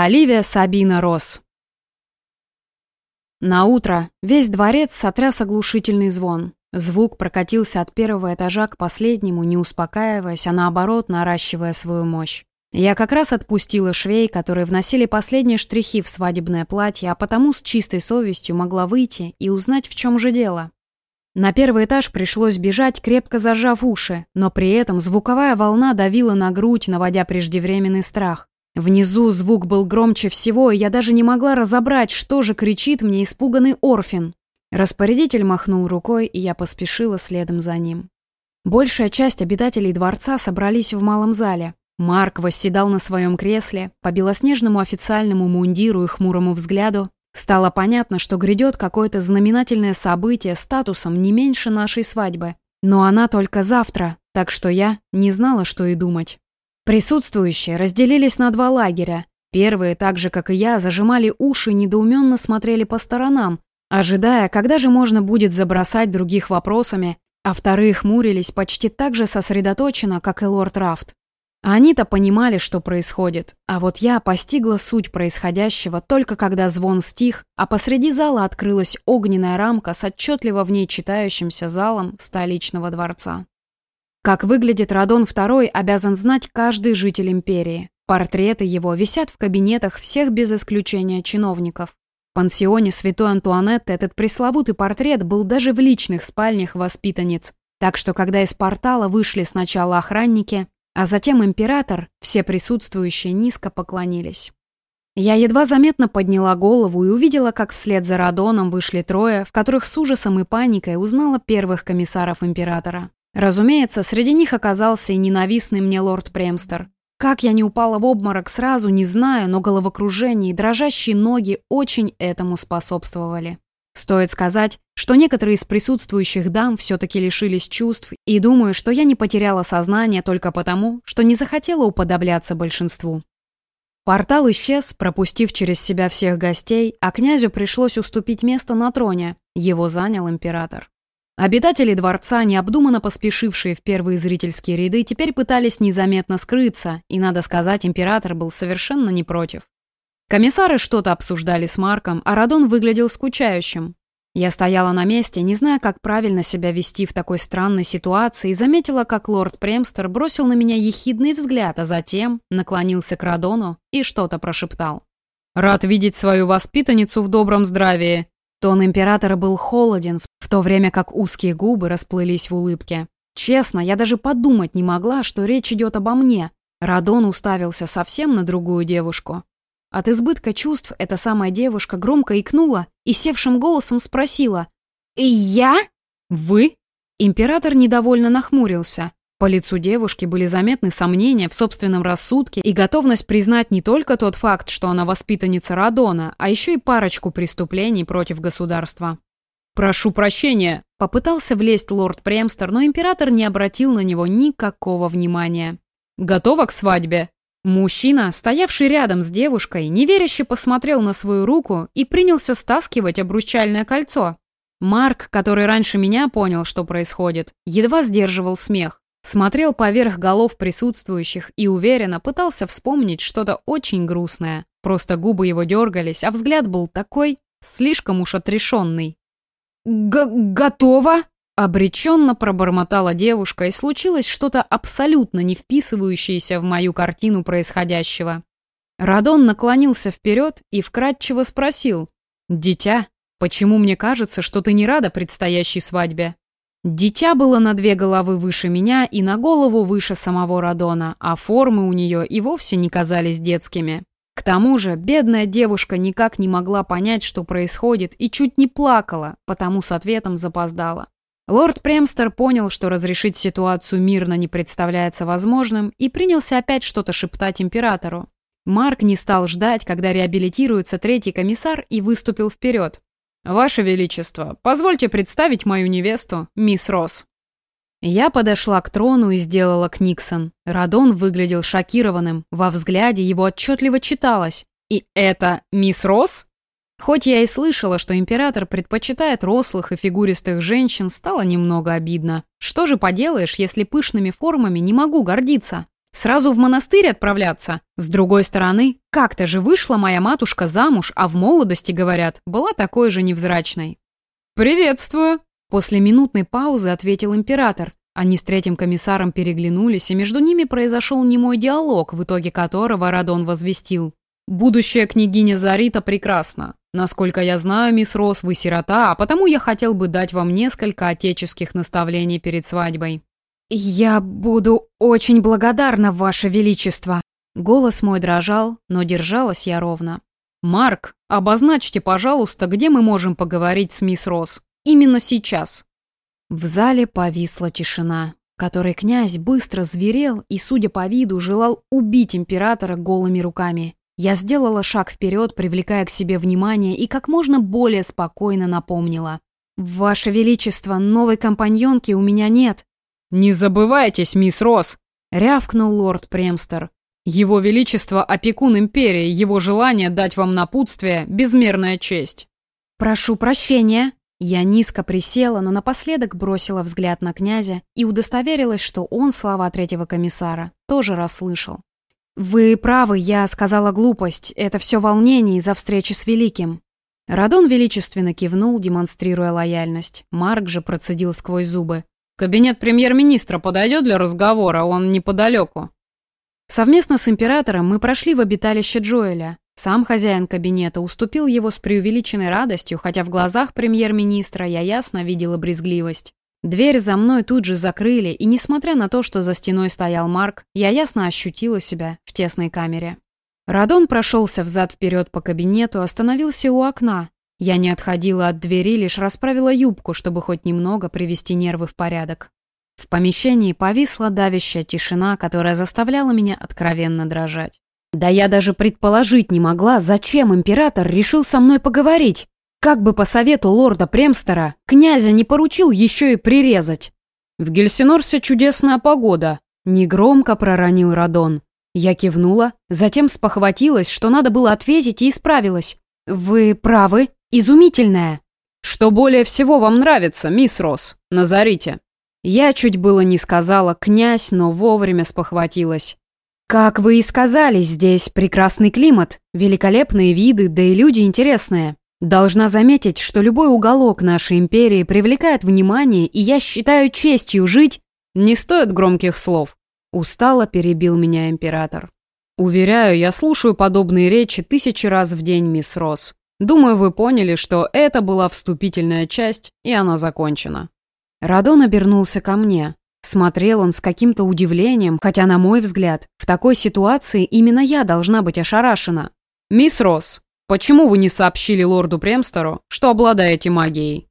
Оливия Сабина Росс. На утро весь дворец сотряс оглушительный звон. Звук прокатился от первого этажа к последнему, не успокаиваясь, а наоборот, наращивая свою мощь. Я как раз отпустила швей, которые вносили последние штрихи в свадебное платье, а потому с чистой совестью могла выйти и узнать, в чем же дело. На первый этаж пришлось бежать, крепко зажав уши, но при этом звуковая волна давила на грудь, наводя преждевременный страх. Внизу звук был громче всего, и я даже не могла разобрать, что же кричит мне испуганный Орфин. Распорядитель махнул рукой, и я поспешила следом за ним. Большая часть обитателей дворца собрались в малом зале. Марк восседал на своем кресле, по белоснежному официальному мундиру и хмурому взгляду. Стало понятно, что грядет какое-то знаменательное событие статусом не меньше нашей свадьбы. Но она только завтра, так что я не знала, что и думать. Присутствующие разделились на два лагеря. Первые, так же как и я, зажимали уши и недоуменно смотрели по сторонам, ожидая, когда же можно будет забросать других вопросами, а вторые хмурились почти так же сосредоточенно, как и лорд Рафт. Они-то понимали, что происходит, а вот я постигла суть происходящего только когда звон стих, а посреди зала открылась огненная рамка с отчетливо в ней читающимся залом столичного дворца. Как выглядит Радон II, обязан знать каждый житель империи. Портреты его висят в кабинетах всех без исключения чиновников. В пансионе Святой Антуанетты этот пресловутый портрет был даже в личных спальнях воспитанниц. Так что, когда из портала вышли сначала охранники, а затем император, все присутствующие низко поклонились. Я едва заметно подняла голову и увидела, как вслед за Радоном вышли трое, в которых с ужасом и паникой узнала первых комиссаров императора. Разумеется, среди них оказался и ненавистный мне лорд Премстер. Как я не упала в обморок сразу, не знаю, но головокружение и дрожащие ноги очень этому способствовали. Стоит сказать, что некоторые из присутствующих дам все-таки лишились чувств, и думаю, что я не потеряла сознание только потому, что не захотела уподобляться большинству. Портал исчез, пропустив через себя всех гостей, а князю пришлось уступить место на троне. Его занял император. Обитатели дворца, необдуманно поспешившие в первые зрительские ряды, теперь пытались незаметно скрыться, и, надо сказать, император был совершенно не против. Комиссары что-то обсуждали с Марком, а Радон выглядел скучающим. Я стояла на месте, не зная, как правильно себя вести в такой странной ситуации, и заметила, как лорд Премстер бросил на меня ехидный взгляд, а затем наклонился к Радону и что-то прошептал. «Рад видеть свою воспитанницу в добром здравии», Тон императора был холоден, в то время как узкие губы расплылись в улыбке. Честно, я даже подумать не могла, что речь идет обо мне. Радон уставился совсем на другую девушку. От избытка чувств эта самая девушка громко икнула и севшим голосом спросила «Я?» «Вы?» Император недовольно нахмурился. По лицу девушки были заметны сомнения в собственном рассудке и готовность признать не только тот факт, что она воспитанница Радона, а еще и парочку преступлений против государства. «Прошу прощения!» – попытался влезть лорд Премстер, но император не обратил на него никакого внимания. «Готова к свадьбе?» Мужчина, стоявший рядом с девушкой, неверяще посмотрел на свою руку и принялся стаскивать обручальное кольцо. Марк, который раньше меня понял, что происходит, едва сдерживал смех. Смотрел поверх голов присутствующих и уверенно пытался вспомнить что-то очень грустное. Просто губы его дергались, а взгляд был такой, слишком уж отрешенный. Г «Готово?» Обреченно пробормотала девушка, и случилось что-то абсолютно не вписывающееся в мою картину происходящего. Радон наклонился вперед и вкратчиво спросил. «Дитя, почему мне кажется, что ты не рада предстоящей свадьбе?» Дитя было на две головы выше меня и на голову выше самого Радона, а формы у нее и вовсе не казались детскими. К тому же, бедная девушка никак не могла понять, что происходит, и чуть не плакала, потому с ответом запоздала. Лорд Премстер понял, что разрешить ситуацию мирно не представляется возможным, и принялся опять что-то шептать императору. Марк не стал ждать, когда реабилитируется третий комиссар, и выступил вперед. «Ваше Величество, позвольте представить мою невесту, мисс Росс». Я подошла к трону и сделала книксон. Радон выглядел шокированным, во взгляде его отчетливо читалось. «И это мисс Росс?» Хоть я и слышала, что император предпочитает рослых и фигуристых женщин, стало немного обидно. Что же поделаешь, если пышными формами не могу гордиться? Сразу в монастырь отправляться? С другой стороны, как-то же вышла моя матушка замуж, а в молодости, говорят, была такой же невзрачной. «Приветствую!» После минутной паузы ответил император. Они с третьим комиссаром переглянулись, и между ними произошел немой диалог, в итоге которого Радон возвестил. «Будущая княгиня Зарита прекрасна. Насколько я знаю, мисс Рос, вы сирота, а потому я хотел бы дать вам несколько отеческих наставлений перед свадьбой». «Я буду очень благодарна, Ваше Величество!» Голос мой дрожал, но держалась я ровно. «Марк, обозначьте, пожалуйста, где мы можем поговорить с мисс Рос. Именно сейчас». В зале повисла тишина, которой князь быстро зверел и, судя по виду, желал убить императора голыми руками. Я сделала шаг вперед, привлекая к себе внимание, и как можно более спокойно напомнила. «Ваше Величество, новой компаньонки у меня нет». «Не забывайтесь, мисс Росс!» — рявкнул лорд Премстер. «Его Величество — опекун империи, его желание дать вам напутствие — безмерная честь». «Прошу прощения», я низко присела, но напоследок бросила взгляд на князя и удостоверилась, что он слова третьего комиссара тоже расслышал. «Вы правы, я сказала глупость. Это все волнение из-за встречи с Великим». Радон величественно кивнул, демонстрируя лояльность. Марк же процедил сквозь зубы. «Кабинет премьер-министра подойдет для разговора, он неподалеку». Совместно с императором мы прошли в обиталище Джоэля. Сам хозяин кабинета уступил его с преувеличенной радостью, хотя в глазах премьер-министра я ясно видела брезгливость. Дверь за мной тут же закрыли, и несмотря на то, что за стеной стоял Марк, я ясно ощутила себя в тесной камере. Радон прошелся взад-вперед по кабинету, остановился у окна. Я не отходила от двери, лишь расправила юбку, чтобы хоть немного привести нервы в порядок. В помещении повисла давящая тишина, которая заставляла меня откровенно дрожать. Да я даже предположить не могла, зачем император решил со мной поговорить. Как бы по совету лорда Премстера князя не поручил еще и прирезать. В Гельсинорсе чудесная погода. Негромко проронил Радон. Я кивнула, затем спохватилась, что надо было ответить и исправилась. «Вы правы, изумительная». «Что более всего вам нравится, мисс Росс? Назарите». Я чуть было не сказала «князь», но вовремя спохватилась. «Как вы и сказали, здесь прекрасный климат, великолепные виды, да и люди интересные. Должна заметить, что любой уголок нашей империи привлекает внимание, и я считаю честью жить...» «Не стоит громких слов», — устало перебил меня император. «Уверяю, я слушаю подобные речи тысячи раз в день, мисс Росс. Думаю, вы поняли, что это была вступительная часть, и она закончена». Радон обернулся ко мне. Смотрел он с каким-то удивлением, хотя, на мой взгляд, в такой ситуации именно я должна быть ошарашена. «Мисс Росс, почему вы не сообщили лорду Премстеру, что обладаете магией?»